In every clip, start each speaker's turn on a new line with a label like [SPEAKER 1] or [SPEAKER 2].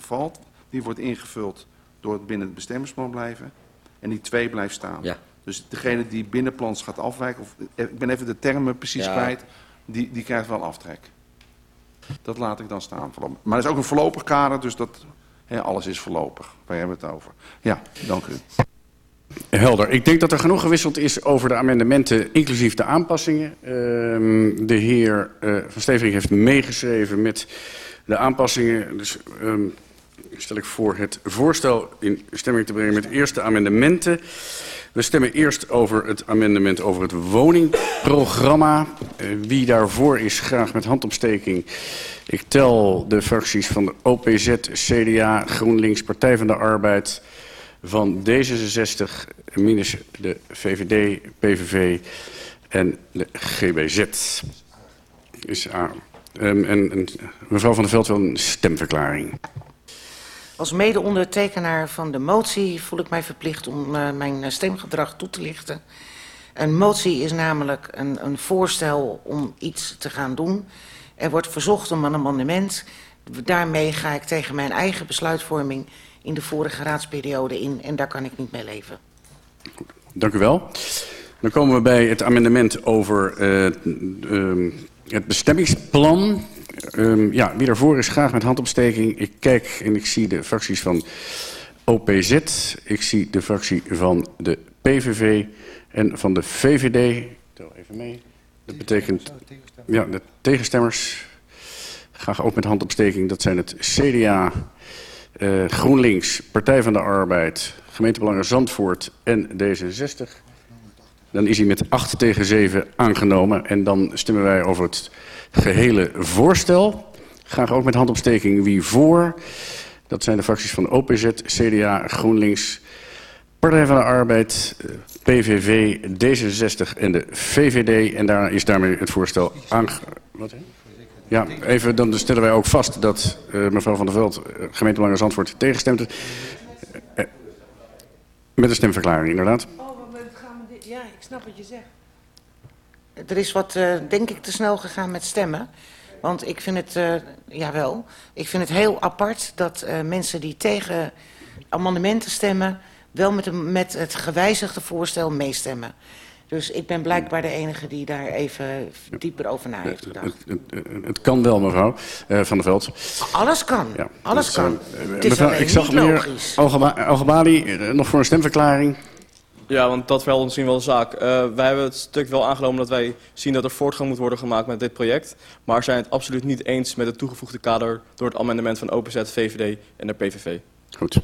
[SPEAKER 1] vervalt, die wordt ingevuld door het binnen het bestemmingsplan blijven. En die 2 blijft staan.
[SPEAKER 2] Ja.
[SPEAKER 1] Dus degene die binnenplans gaat afwijken, of eh, ik ben even de termen precies
[SPEAKER 2] Ja.
[SPEAKER 1] kwijt, die, die krijgt wel aftrek. Dat laat ik dan staan. voorlopig. Maar het is ook een voorlopig kader, dus dat, hè, alles is voorlopig. Wij hebben het over. Ja, dank u.
[SPEAKER 3] Helder. Ik denk dat er genoeg gewisseld is over de amendementen, inclusief de aanpassingen. Ehm, de heer eh, Van Stevering heeft meegeschreven met de aanpassingen. Dus ehm, stel ik voor het voorstel in stemming te brengen met eerst de amendementen. We stemmen eerst over het amendement over het woningprogramma. Eh, wie daarvoor is, graag met handopsteking. Ik tel de fracties van de OPZ, CDA, GroenLinks, Partij van de Arbeid van D66 minus de VVD, PVV en de GBZ. Is aan. Ehm, en, en mevrouw Van der Veld wil een stemverklaring.
[SPEAKER 4] Als mede-ondertekenaar van de motie voel ik mij verplicht om uh, mijn stemgedrag toe te lichten. Een motie is namelijk een, een voorstel om iets te gaan doen. Er wordt verzocht om een amendement. Daarmee ga ik tegen mijn eigen besluitvorming in de vorige raadsperiode in en daar kan ik niet mee leven.
[SPEAKER 3] Dank u wel. Dan komen we bij het amendement over uh, uh, het bestemmingsplan. Um, ja, wie daarvoor is, graag met handopsteking. Ik kijk en ik zie de fracties van OPZ. Ik zie de fractie van de PVV en van de VVD. Tel even mee. Dat betekent... Ja, de tegenstemmers. Graag ook met handopsteking. Dat zijn het CDA, uh, GroenLinks, Partij van de Arbeid, Gemeentebelangen Zandvoort en D66. Dan is hij met 8 tegen 7 aangenomen. En dan stemmen wij over het gehele voorstel. Graag ook met handopsteking wie voor. Dat zijn de fracties van OPZ, CDA, GroenLinks, Partij van de Arbeid, PVV, D66 en de VVD. En daar is daarmee het voorstel aangenomen. Ja, even, dan stellen wij ook vast dat uh, mevrouw Van der Veld, uh, gemeentebelangen Zandvoort, tegenstemt. Uh, met een stemverklaring, inderdaad.
[SPEAKER 4] Oh, maar gaan we dit... Ja, ik snap wat je zegt. Er is wat, uh, denk ik, te snel gegaan met stemmen. Want ik vind het, uh, jawel, ik vind het heel apart dat uh, mensen die tegen amendementen stemmen... wel met, met het gewijzigde voorstel meestemmen. Dus ik ben blijkbaar de enige die daar even dieper over na heeft gedacht.
[SPEAKER 3] Het, het, het kan wel, mevrouw uh, Van der Veld.
[SPEAKER 4] Alles kan, ja, alles kan.
[SPEAKER 3] Uh,
[SPEAKER 4] het is
[SPEAKER 3] mevrouw, ik zag meneer Algebali uh, nog voor een stemverklaring.
[SPEAKER 5] Ja, want dat wel zien wel een zaak. Uh, wij hebben het stuk wel aangenomen dat wij zien dat er voortgang moet worden gemaakt met dit project. Maar zijn het absoluut niet eens met het toegevoegde kader door het amendement van OPZ, VVD en de PVV.
[SPEAKER 3] Goed.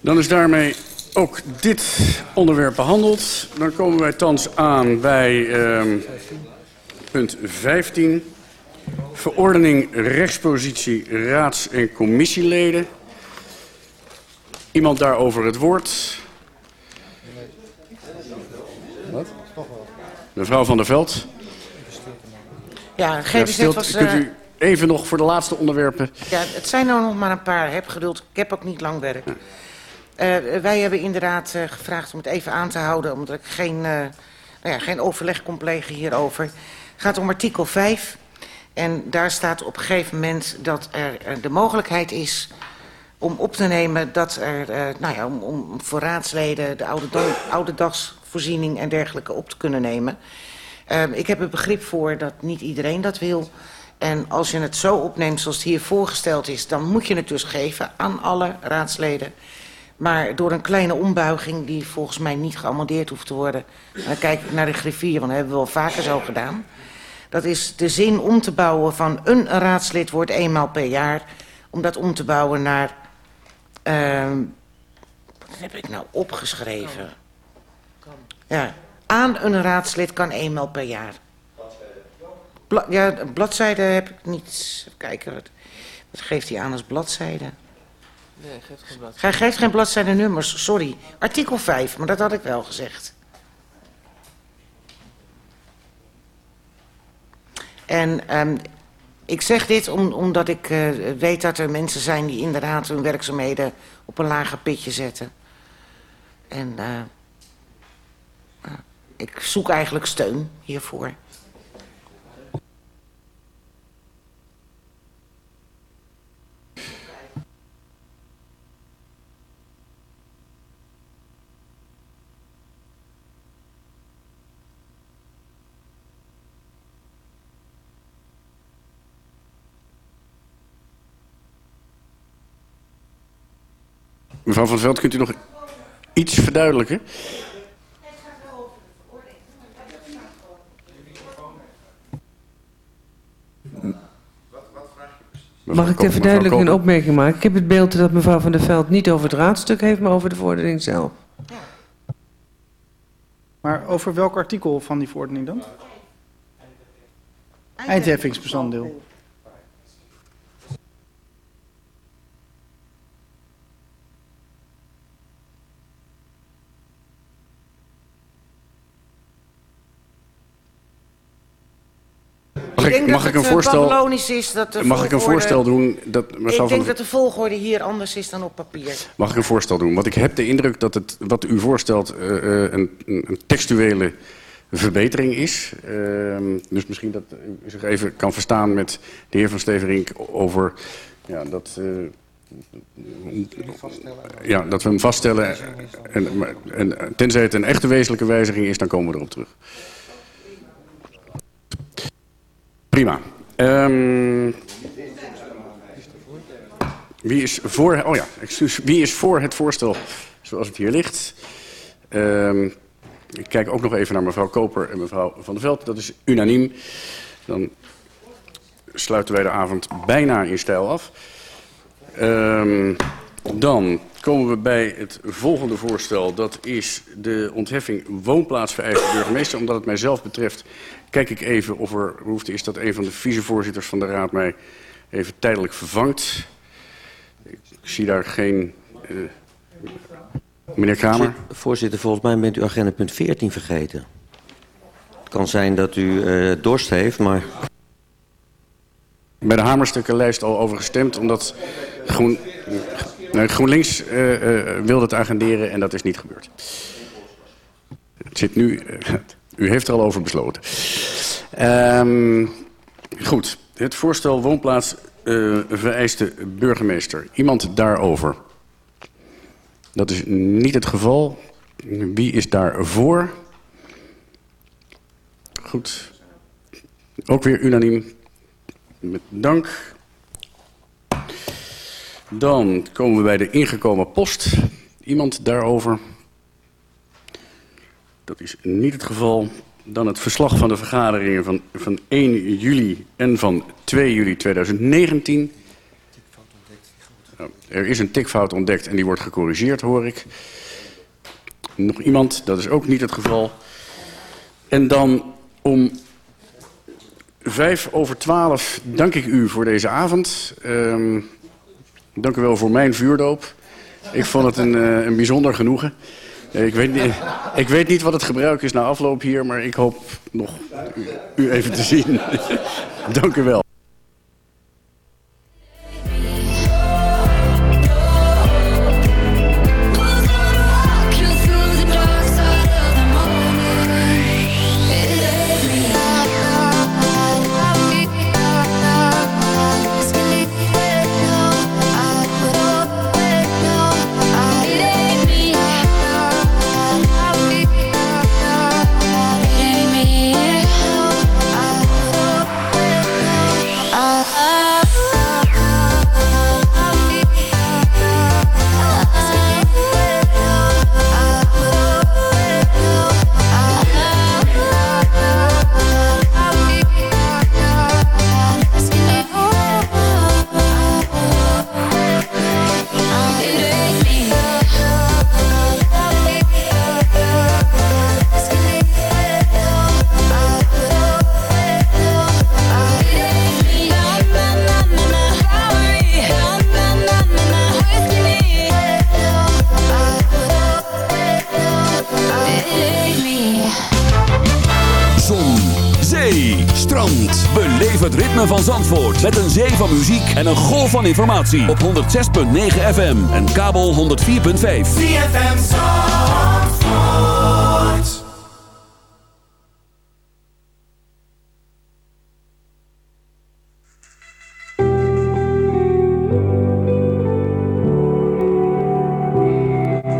[SPEAKER 3] Dan is daarmee ook dit onderwerp behandeld. Dan komen wij thans aan bij uh, punt 15. Verordening rechtspositie raads- en commissieleden. Iemand daarover het woord? Wat? Mevrouw van der Veld.
[SPEAKER 4] Ja, GBZ ja, was...
[SPEAKER 3] Kunt u even nog voor de laatste onderwerpen...
[SPEAKER 4] Ja, het zijn er nog maar een paar. Heb geduld. Ik heb ook niet lang werk. Ja. Uh, wij hebben inderdaad uh, gevraagd om het even aan te houden... omdat ik geen, uh, nou ja, geen overleg kon plegen hierover. Het gaat om artikel 5. En daar staat op een gegeven moment dat er de mogelijkheid is... om op te nemen dat er, nou ja, om, om voor raadsleden... de oude, oude dagsvoorziening en dergelijke op te kunnen nemen. ik heb er begrip voor dat niet iedereen dat wil... En als je het zo opneemt zoals het hier voorgesteld is... dan moet je het dus geven aan alle raadsleden... Maar door een kleine ombuiging die volgens mij niet geamendeerd hoeft te worden. En dan kijk ik naar de griffier, want dat hebben we wel vaker zo gedaan. Dat is de zin om te bouwen van een raadslid wordt eenmaal per jaar. Om dat om te bouwen naar... Uh, wat heb ik nou opgeschreven? Ja, aan een raadslid kan eenmaal per jaar. Bla, ja, bladzijde heb ik niet... Even kijken, wat, wat geeft hij aan als bladzijde?
[SPEAKER 6] Nee, hij geeft geen bladzijde.
[SPEAKER 4] Hij geeft geen bladzijde nummers, sorry. Artikel 5, maar dat had ik wel gezegd. En um, ik zeg dit om, omdat ik uh, weet dat er mensen zijn die inderdaad hun werkzaamheden op een lager pitje zetten. En uh, ik zoek eigenlijk steun hiervoor.
[SPEAKER 3] Mevrouw van der Veld, kunt u nog iets verduidelijken?
[SPEAKER 2] Mag ik ter
[SPEAKER 3] Mevrouw
[SPEAKER 2] verduidelijking een opmerking maken? Ik heb het beeld dat mevrouw Van der Veld niet over het raadstuk heeft, maar over de vordering zelf.
[SPEAKER 7] Maar over welk artikel van die verordening dan? Eindheffingsbestanddeel.
[SPEAKER 4] Ik
[SPEAKER 3] ik,
[SPEAKER 4] denk
[SPEAKER 3] mag
[SPEAKER 4] dat
[SPEAKER 3] ik een
[SPEAKER 4] het eh,
[SPEAKER 3] voorstel,
[SPEAKER 4] is dat de
[SPEAKER 3] mag ik een voorstel doen? Dat,
[SPEAKER 4] Ik denk dat de volgorde hier anders is dan op papier.
[SPEAKER 3] Mag ik een voorstel doen? Want ik heb de indruk dat het, wat u voorstelt eh, eh, een, een textuele verbetering is. Ehm, dus misschien dat u zich even kan verstaan met de heer Van Steverink over ja, dat... ja, dat we hem vaststellen. En, en, tenzij het een echte wezenlijke wijziging is, dan komen we erop terug. Prima. Ehm, wie is voor... Oh ja, excuus. Wie is voor het voorstel zoals het hier ligt? Ehm, ik kijk ook nog even naar mevrouw Koper en mevrouw Van der Veld. Dat is unaniem. Dan sluiten wij de avond bijna in stijl af. Ehm, dan komen we bij het volgende voorstel. Dat is de ontheffing woonplaatsvereiste burgemeester. Omdat het mijzelf betreft, kijk ik even of er behoefte is dat een van de vicevoorzitters van de raad mij even tijdelijk vervangt. Ik zie daar geen... eh, meneer Kramer?
[SPEAKER 8] Voorzitter, volgens mij bent u agenda punt 14 vergeten. Het kan zijn dat u eh, dorst heeft, maar
[SPEAKER 3] bij de hamerstukkenlijst al over gestemd, omdat Groen, nee, GroenLinks eh, eh, wilde het agenderen en dat is niet gebeurd. Het zit nu, eh, u heeft er al over besloten. Ehm, goed, het voorstel woonplaats eh, vereiste burgemeester. Iemand daarover? Dat is niet het geval. Wie is daar voor? Goed. Ook weer unaniem. Met dank. Dan komen we bij de ingekomen post. Iemand daarover? Dat is niet het geval. Dan het verslag van de vergaderingen van, van 1 juli en van 2 juli 2019. Nou, er is een tikfout ontdekt en die wordt gecorrigeerd, hoor ik. Nog iemand? Dat is ook niet het geval. En dan om Vijf over twaalf dank ik u voor deze avond. Ehm, dank u wel voor mijn vuurdoop. Ik vond het een, eh, een bijzonder genoegen. Eh, Ik weet, niet, ik weet niet wat het gebruik is na afloop hier, maar ik hoop nog u, u even te zien. dank u wel.
[SPEAKER 9] Ritme van Zandvoort. Met een zee van muziek en een golf van informatie. Op 106.9 FM en kabel 104.5.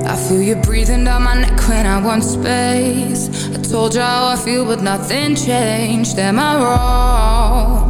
[SPEAKER 10] I feel you breathing down my neck when I want space. I told you how I feel, but nothing changed. Am I wrong?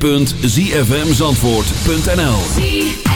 [SPEAKER 11] www.zfmzandvoort.nl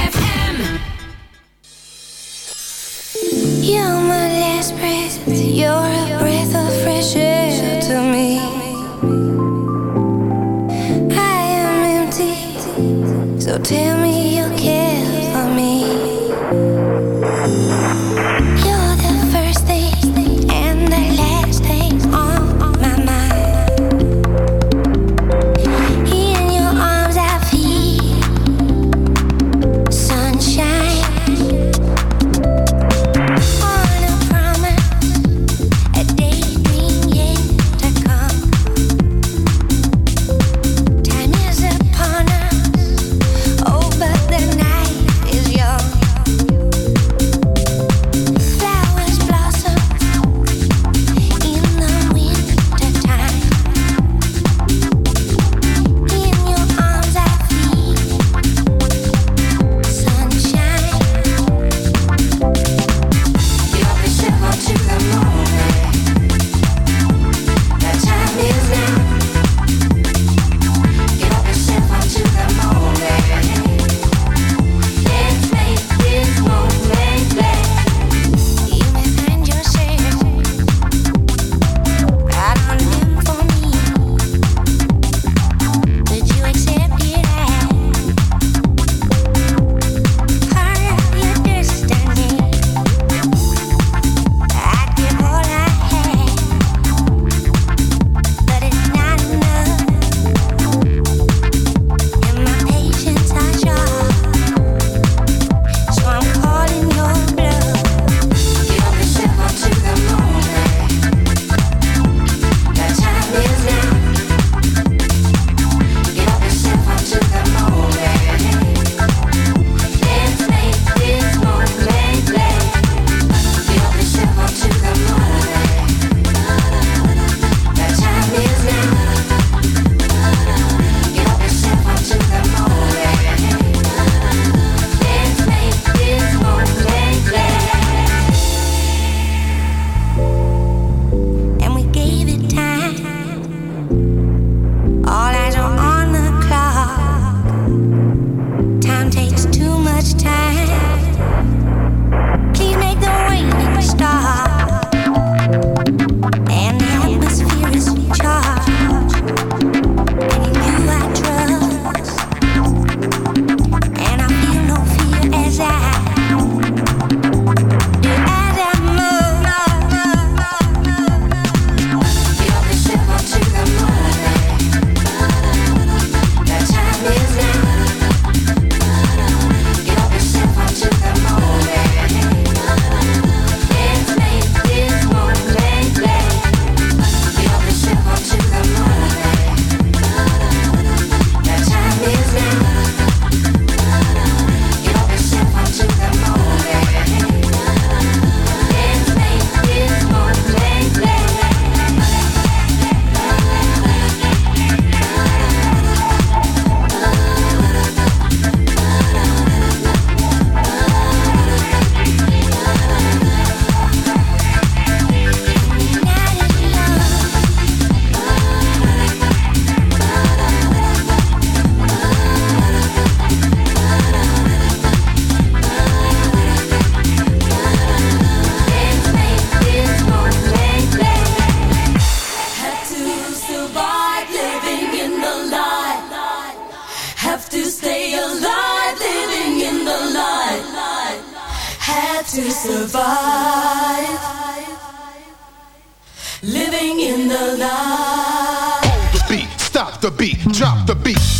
[SPEAKER 10] alive.
[SPEAKER 12] Hold the beat, stop the beat, drop the beat.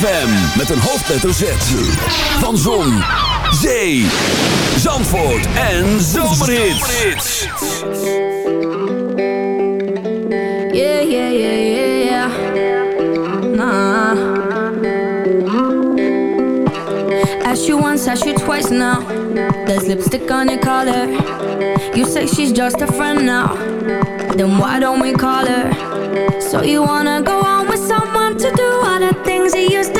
[SPEAKER 9] ZFM met een hoofdletter Z. Van Zon, Zee, Zandvoort en Zomerhits.
[SPEAKER 10] Yeah, yeah, yeah, yeah, yeah. Nah. Ask you once, ask you twice now. There's lipstick on your collar. You say she's just a friend now. Then why don't we call her? So you wanna go on with someone? lot of things you used to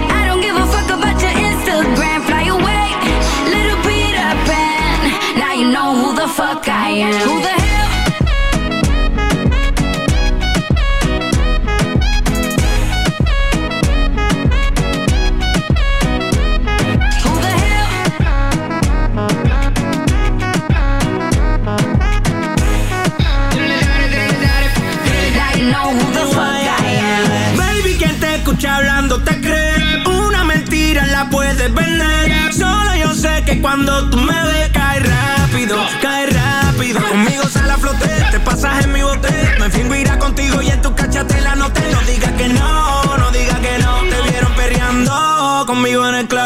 [SPEAKER 13] The fuck I am. Who the hell?
[SPEAKER 14] Baby, quien te escucha hablando te cree. Una mentira la puedes vender. Solo yo sé que cuando tú me ves, en mi bote. Me fingo irá contigo y en tu cachatela no te. No digas que no, no digas que no. Te vieron perreando conmigo en el club.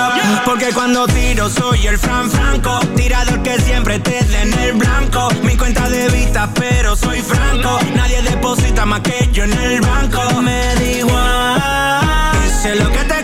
[SPEAKER 14] Porque cuando tiro soy el Fran Franco. Tirador que siempre te den el blanco. Mi cuenta de vista, pero soy franco. Nadie deposita más que yo en el banco. Me da igual. Sé lo que te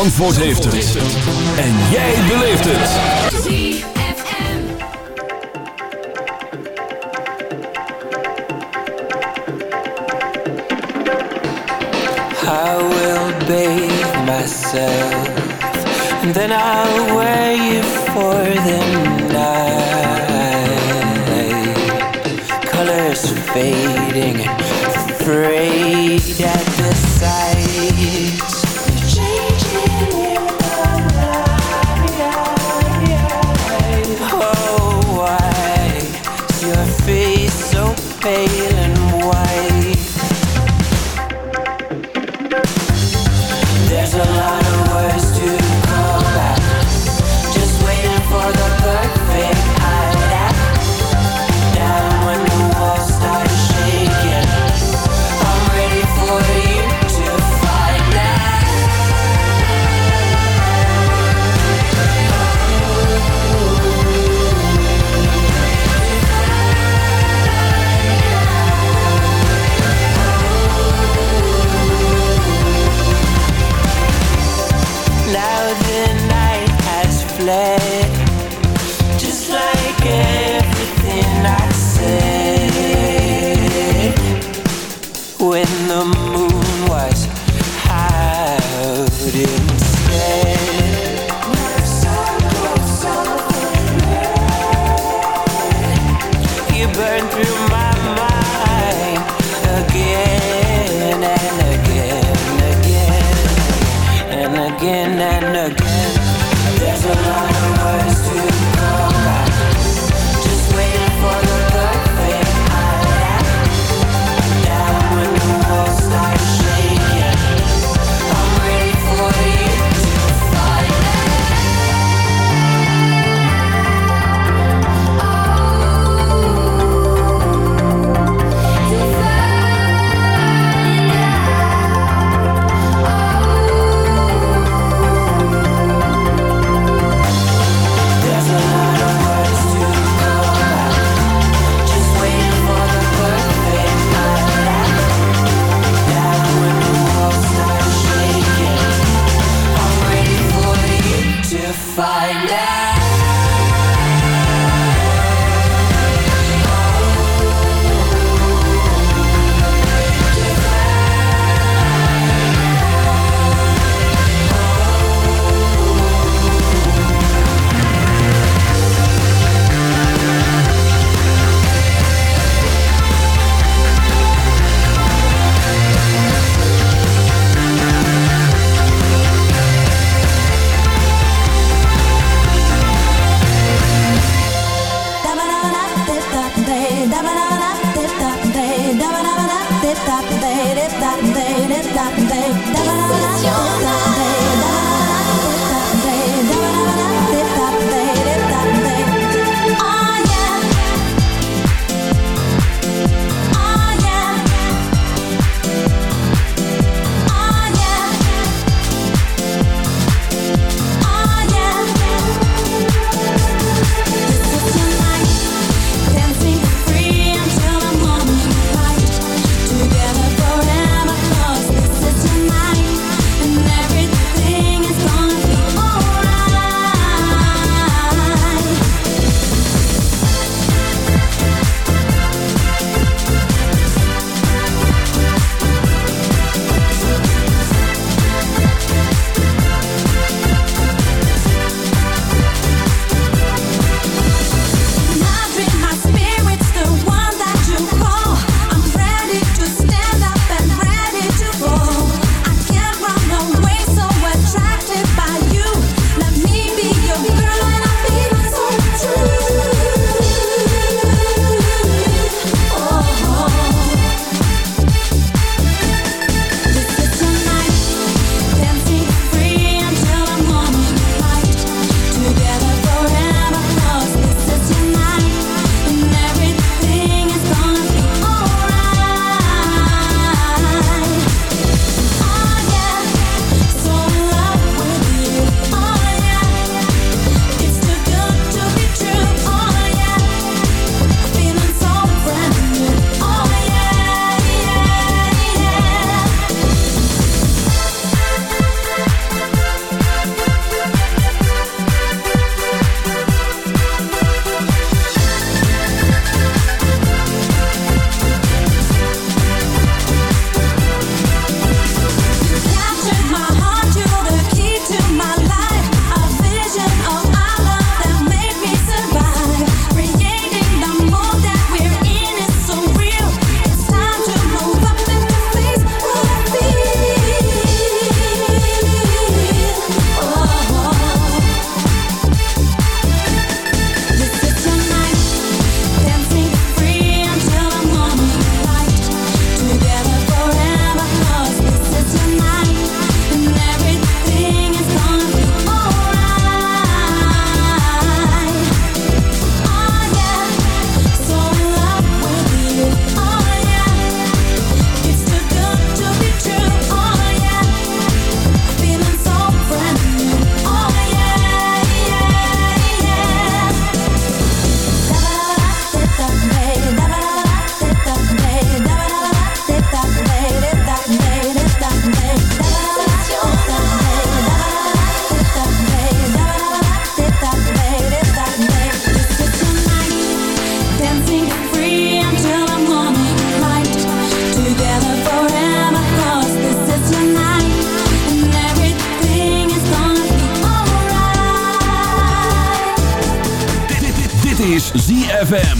[SPEAKER 9] Zandvoort heeft het. En jij beleeft het.
[SPEAKER 15] I will bathe myself and then I'll wear you for the night. Colors fading, afraid at your face so pale find
[SPEAKER 16] it. ZFM.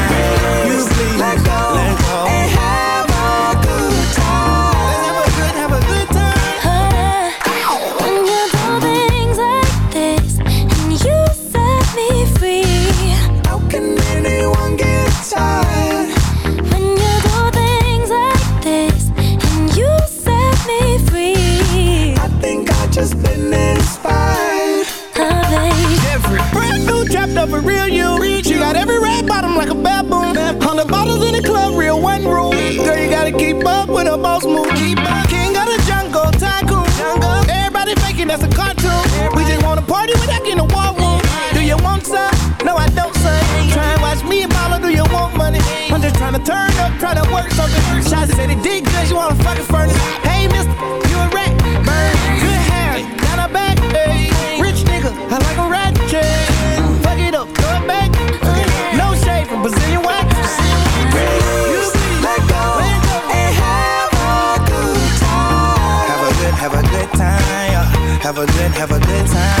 [SPEAKER 16] Turn up, try to work something. Shots said it did good, you wanna fucking furnace. Hey, mister, you a rat. Burn, good hair, down her back. Hey, rich nigga, I like a rat. Fuck it up, it back. No shade from Brazilian wax. You see, let go and have a good time. Have a good, have a good time. Have a good, have a good time.